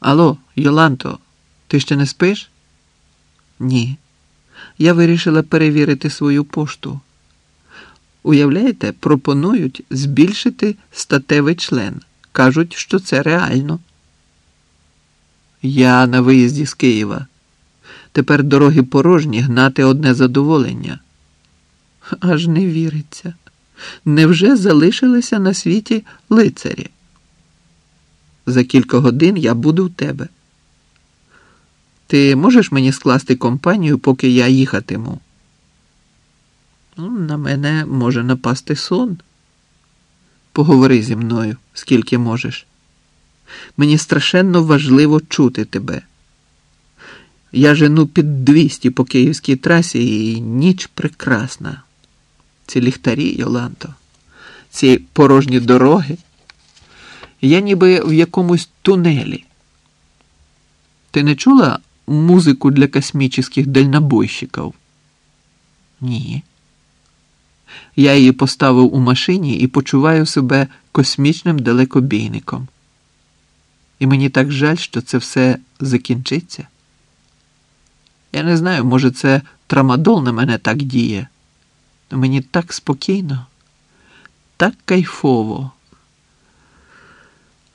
Алло, Йоланто, ти ще не спиш? Ні. Я вирішила перевірити свою пошту. Уявляєте, пропонують збільшити статевий член. Кажуть, що це реально. Я на виїзді з Києва. Тепер дороги порожні гнати одне задоволення. Аж не віриться. Невже залишилися на світі лицарі? За кілька годин я буду в тебе. Ти можеш мені скласти компанію, поки я їхатиму? Ну, на мене може напасти сон. Поговори зі мною, скільки можеш. Мені страшенно важливо чути тебе. Я жену під 200 по київській трасі і ніч прекрасна. Ці ліхтарі, Йоланто, ці порожні дороги. Я ніби в якомусь тунелі. Ти не чула музику для космічних дальнобойщиків? Ні. Я її поставив у машині і почуваю себе космічним далекобійником. І мені так жаль, що це все закінчиться. Я не знаю, може, це трамадол на мене так діє. Но мені так спокійно, так кайфово.